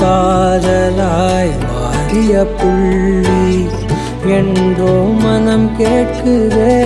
காதலாய் மாறிய புள்ளி என்றோ மனம் கேட்குதே.